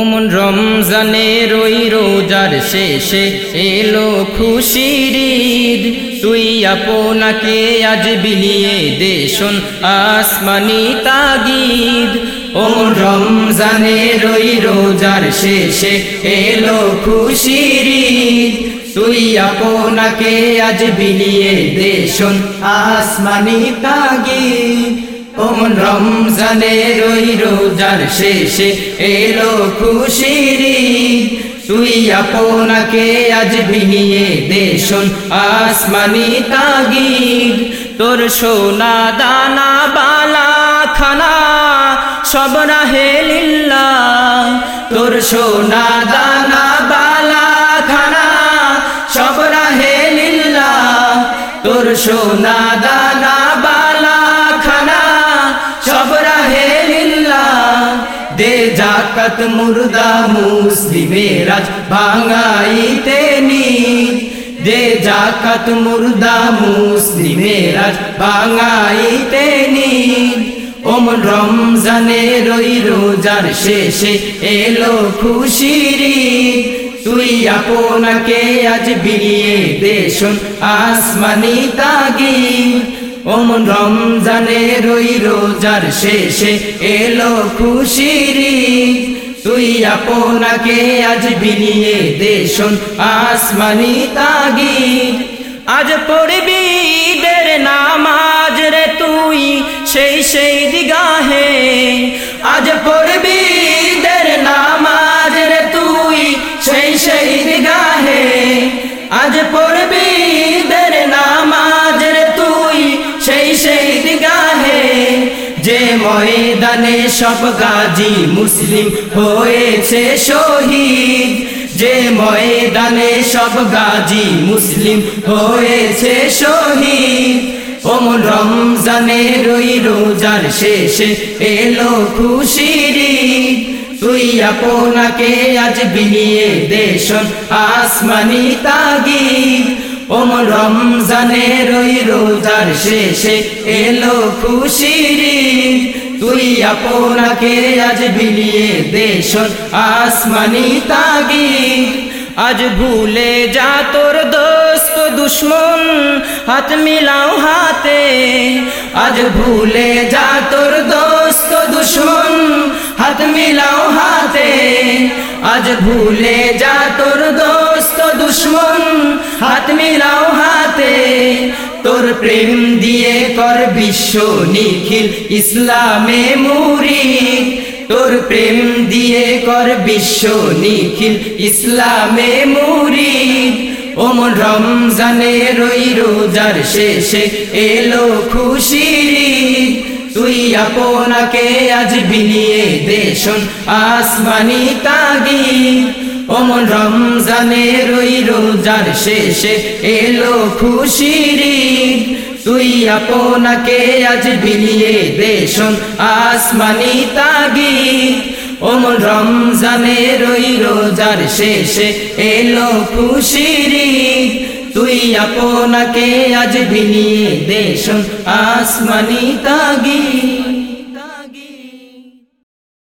ওমন রমজানের ওই রোজার শেষে এলো খুশির ঈদ। তুই আপনাকে আজ বিলিয়ে দেশন আসমানি তাগিদ। ওমন রমজানের ওই রোজার শেষে এলো খুশির ঈদ। তুই আপনাকে আজ বিলিয়ে দেশন আসমানি তাগিদ। রমজানের ওই রোজার শেষে এলো খুশির। তুই আপনাকে আজ বিনিয়ে দেশন আসমানি তাগিদ তোর সোনা দানা, বালা, খানা, সব রাহে লিল্লা তোর সোনা দানা জাকাত মুর্দা মুসলিমের আজ ভাঙাইতে নি। দে জাকাত মুর্দা মুসলিমের আজ ভাঙাইতে নি। ওম রমজানের ওই রোজার শেষে এলো খুশির। তুই আপনাকে আজ বিলিয়ে দেশন আসমানি তাগিদ। ওম রমজানের ওই রোজার শেষে এলো খুশিরি। তুই আপনাকে আজ বিলিয়ে দেশন আসমানি তাগি আজ পড়বি দের ময়দানে সব গাজী মুসলিম হয়েছে শহীদ। যে ময়দানে সব গাজী মুসলিম হয়েছে শহীদ। ওমন রমজানের ওই রোজার শেষে এলো খুশির। তুই আপনাকে আজ বিলিয়ে দেশন আসমানি তাগিদ। ওমন রমজানের ওই রোজার শেষে এলো খুশির। তুই আপনাকে আজ বিলিয়ে দেশন আসমানি তাগিদ। আজ ভুলে যা তোর দোস্ত দুশ্মন, হাত মিলাও হাতে। আজ ভুলে যা তোর দোস্ত দুশ্মন, হাত মিলাও হাতে। আজ ভুলে যা তোর দোস্ত তোর প্রেম দিয়ে কর বিশ্ব নিখিল ইসলামে মুরিদ। তোর প্রেম দিয়ে কর বিশ্ব নিখিল ইসলামে মুরিদ। ওমন রমজানের ওই রোজার শেষে এলো ঈদ। তুই আপনাকে আজ বিলিয়ে দেশন আসমানি তাগিদ। ওমন রমজানের ওই রোজার শেষে এলো খুশির। তুই আপনাকে আজ বিলিয়ে দেশন আসমানি তাগিদ ওমন রমজানের ওই রোজার শেষে এলো খুশির। তুই আপনাকে আজ বিলিয়ে দেশন আসমানি তাগিদ